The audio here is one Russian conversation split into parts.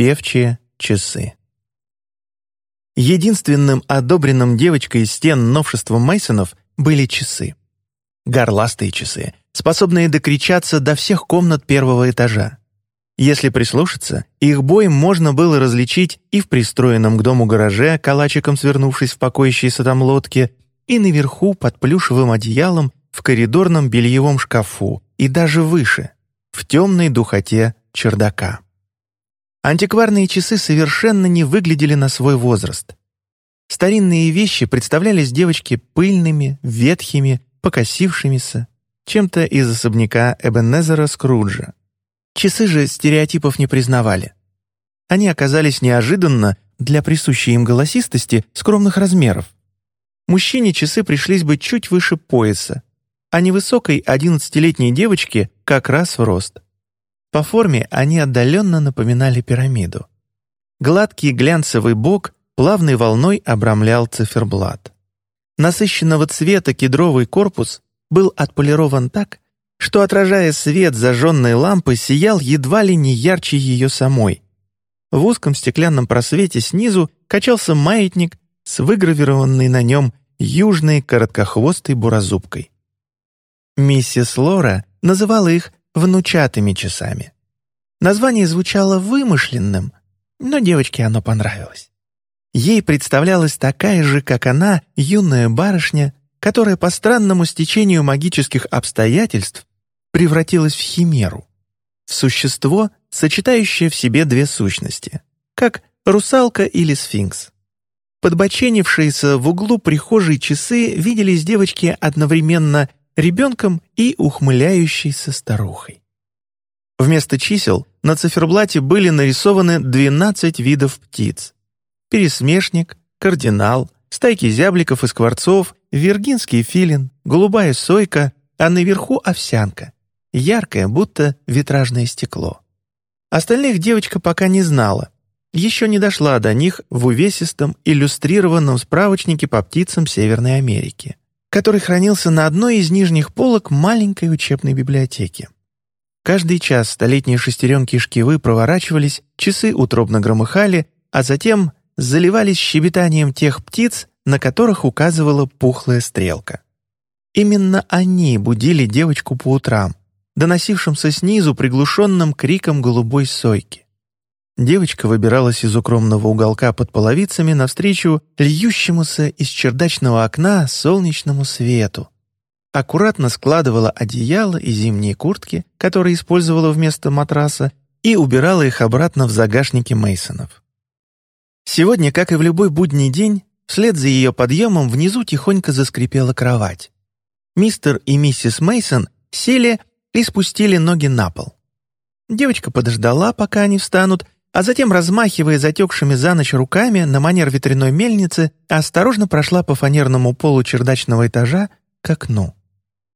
Певчие часы. Единственным одобренным девочкой из стен новшеством Мейсонов были часы. Горластые часы, способные докричаться до всех комнат первого этажа. Если прислушаться, их бой можно было различить и в пристроенном к дому гараже, калачиком свернувшись в покоящейся там лодке, и наверху под плюшевым одеялом в коридорном бельевом шкафу, и даже выше, в темной духоте чердака. Антикварные часы совершенно не выглядели на свой возраст. Старинные вещи представлялись девочке пыльными, ветхими, покосившимися, чем-то из особняка Эбенезера Скруджа. Часы же стереотипов не признавали. Они оказались неожиданно для присущей им голосистости скромных размеров. Мужчине часы пришлись бы чуть выше пояса, а невысокой одиннадцатилетней девочке как раз в рост. По форме они отдаленно напоминали пирамиду. Гладкий глянцевый бок плавной волной обрамлял циферблат. Насыщенного цвета кедровый корпус был отполирован так, что, отражая свет зажженной лампы, сиял едва ли не ярче ее самой. В узком стеклянном просвете снизу качался маятник с выгравированной на нем южной короткохвостой буразубкой. Миссис Лора называла их внучатыми часами. Название звучало вымышленным, но девочке оно понравилось. Ей представлялась такая же, как она, юная барышня, которая по странному стечению магических обстоятельств превратилась в химеру, в существо, сочетающее в себе две сущности, как русалка или сфинкс. Подбоченившиеся в углу прихожей часы виделись девочке одновременно ребенком и ухмыляющейся старухой. Вместо чисел на циферблате были нарисованы 12 видов птиц. Пересмешник, кардинал, стайки зябликов и скворцов, виргинский филин, голубая сойка, а наверху овсянка, яркая, будто витражное стекло. Остальных девочка пока не знала, еще не дошла до них в увесистом иллюстрированном справочнике по птицам Северной Америки который хранился на одной из нижних полок маленькой учебной библиотеки. Каждый час столетние шестеренки и шкивы проворачивались, часы утробно громыхали, а затем заливались щебетанием тех птиц, на которых указывала пухлая стрелка. Именно они будили девочку по утрам, доносившимся снизу приглушенным криком голубой сойки. Девочка выбиралась из укромного уголка под половицами навстречу льющемуся из чердачного окна солнечному свету. Аккуратно складывала одеяло и зимние куртки, которые использовала вместо матраса, и убирала их обратно в загашники Мейсонов. Сегодня, как и в любой будний день, вслед за ее подъемом внизу тихонько заскрипела кровать. Мистер и миссис Мейсон сели и спустили ноги на пол. Девочка подождала, пока они встанут, а затем, размахивая затекшими за ночь руками на манер ветряной мельницы, осторожно прошла по фанерному полу чердачного этажа к окну.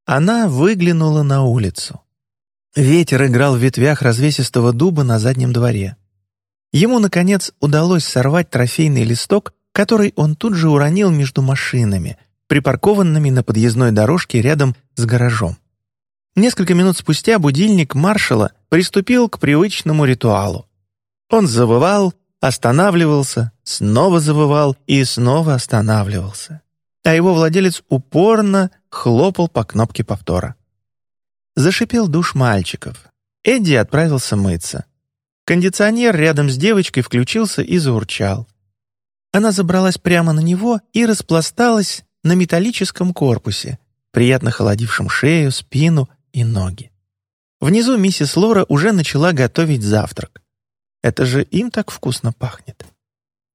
Она выглянула на улицу. Ветер играл в ветвях развесистого дуба на заднем дворе. Ему, наконец, удалось сорвать трофейный листок, который он тут же уронил между машинами, припаркованными на подъездной дорожке рядом с гаражом. Несколько минут спустя будильник маршала приступил к привычному ритуалу. Он завывал, останавливался, снова завывал и снова останавливался. А его владелец упорно хлопал по кнопке повтора. Зашипел душ мальчиков. Эдди отправился мыться. Кондиционер рядом с девочкой включился и заурчал. Она забралась прямо на него и распласталась на металлическом корпусе, приятно холодившем шею, спину и ноги. Внизу миссис Лора уже начала готовить завтрак. Это же им так вкусно пахнет.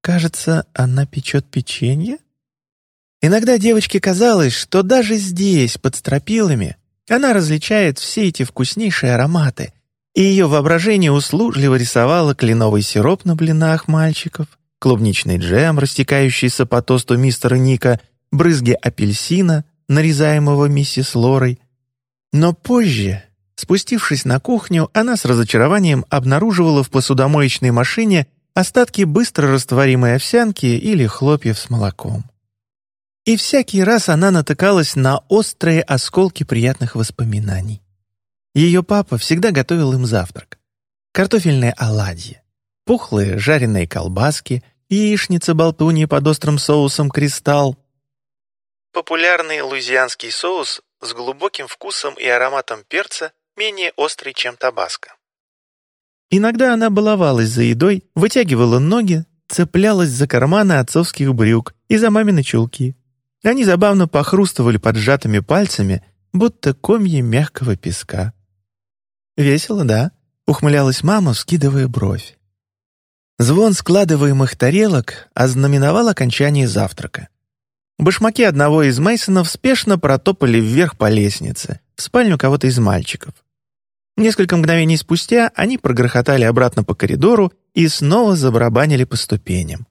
Кажется, она печет печенье? Иногда девочке казалось, что даже здесь, под стропилами, она различает все эти вкуснейшие ароматы, и ее воображение услужливо рисовало кленовый сироп на блинах мальчиков, клубничный джем, растекающийся по тосту мистера Ника, брызги апельсина, нарезаемого миссис Лорой. Но позже, Спустившись на кухню, она с разочарованием обнаруживала в посудомоечной машине остатки быстро растворимой овсянки или хлопьев с молоком. И всякий раз она натыкалась на острые осколки приятных воспоминаний. Ее папа всегда готовил им завтрак. Картофельные оладьи, пухлые жареные колбаски, яичница-болтунья под острым соусом «Кристалл». Популярный луизианский соус с глубоким вкусом и ароматом перца, менее острый, чем табаско. Иногда она баловалась за едой, вытягивала ноги, цеплялась за карманы отцовских брюк и за мамины чулки. Они забавно похрустывали под сжатыми пальцами, будто комья мягкого песка. «Весело, да?» — ухмылялась мама, скидывая бровь. Звон складываемых тарелок ознаменовал окончание завтрака. Башмаки одного из Мейсонов спешно протопали вверх по лестнице, в спальню кого-то из мальчиков. Несколько мгновений спустя они прогрохотали обратно по коридору и снова забарабанили по ступеням.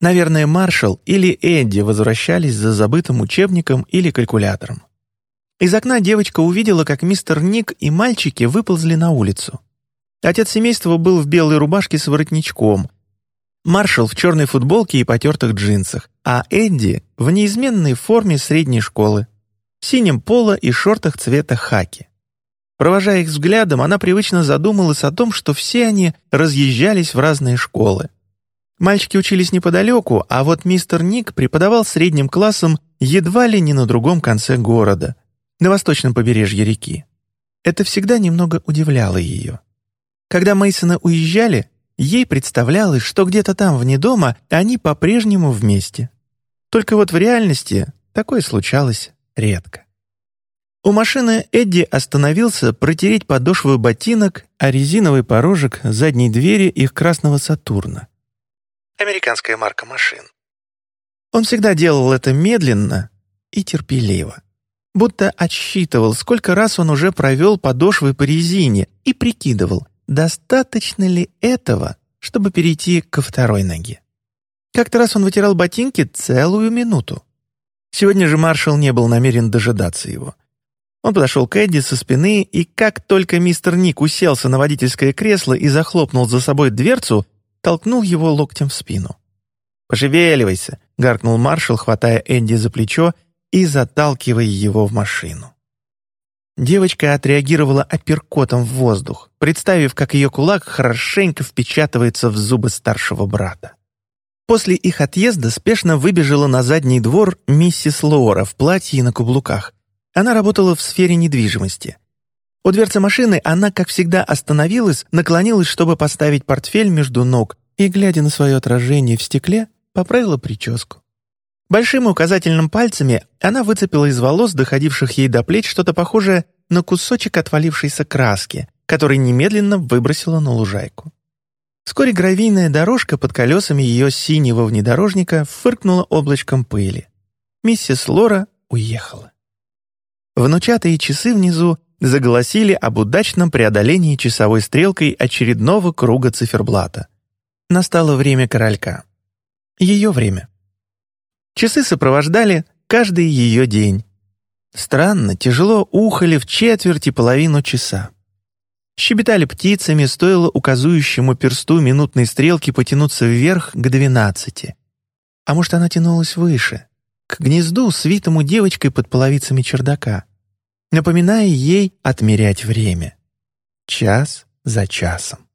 Наверное, Маршал или Эдди возвращались за забытым учебником или калькулятором. Из окна девочка увидела, как мистер Ник и мальчики выползли на улицу. Отец семейства был в белой рубашке с воротничком, Маршал в черной футболке и потертых джинсах, а Эдди в неизменной форме средней школы, синем поло и шортах цвета хаки. Провожая их взглядом, она привычно задумалась о том, что все они разъезжались в разные школы. Мальчики учились неподалеку, а вот мистер Ник преподавал средним классом едва ли не на другом конце города, на восточном побережье реки. Это всегда немного удивляло ее. Когда Мейсоны уезжали, ей представлялось, что где-то там вне дома они по-прежнему вместе. Только вот в реальности такое случалось редко. У машины Эдди остановился протереть подошву ботинок, а резиновый порожек задней двери их красного «Сатурна». Американская марка машин. Он всегда делал это медленно и терпеливо. Будто отсчитывал, сколько раз он уже провел подошвы по резине и прикидывал, достаточно ли этого, чтобы перейти ко второй ноге. Как-то раз он вытирал ботинки целую минуту. Сегодня же маршал не был намерен дожидаться его. Он подошел к Эдди со спины, и как только мистер Ник уселся на водительское кресло и захлопнул за собой дверцу, толкнул его локтем в спину. «Пошевеливайся!» — гаркнул маршал, хватая Эдди за плечо и заталкивая его в машину. Девочка отреагировала апперкотом в воздух, представив, как ее кулак хорошенько впечатывается в зубы старшего брата. После их отъезда спешно выбежала на задний двор миссис Лоора в платье и на каблуках — она работала в сфере недвижимости. У дверцы машины она, как всегда, остановилась, наклонилась, чтобы поставить портфель между ног и, глядя на свое отражение в стекле, поправила прическу. Большим и указательным пальцами она выцепила из волос, доходивших ей до плеч, что-то похожее на кусочек отвалившейся краски, который немедленно выбросила на лужайку. Вскоре гравийная дорожка под колесами ее синего внедорожника фыркнула облачком пыли. Миссис Лора уехала. Внучатые часы внизу заголосили об удачном преодолении часовой стрелкой очередного круга циферблата. Настало время королька. Ее время. Часы сопровождали каждый ее день. Странно, тяжело ухали в четверть и половину часа. Щебетали птицами, стоило указующему персту минутной стрелки потянуться вверх к двенадцати. А может, она тянулась выше — к гнезду, свитому девочкой под половицами чердака, напоминая ей отмерять время. Час за часом.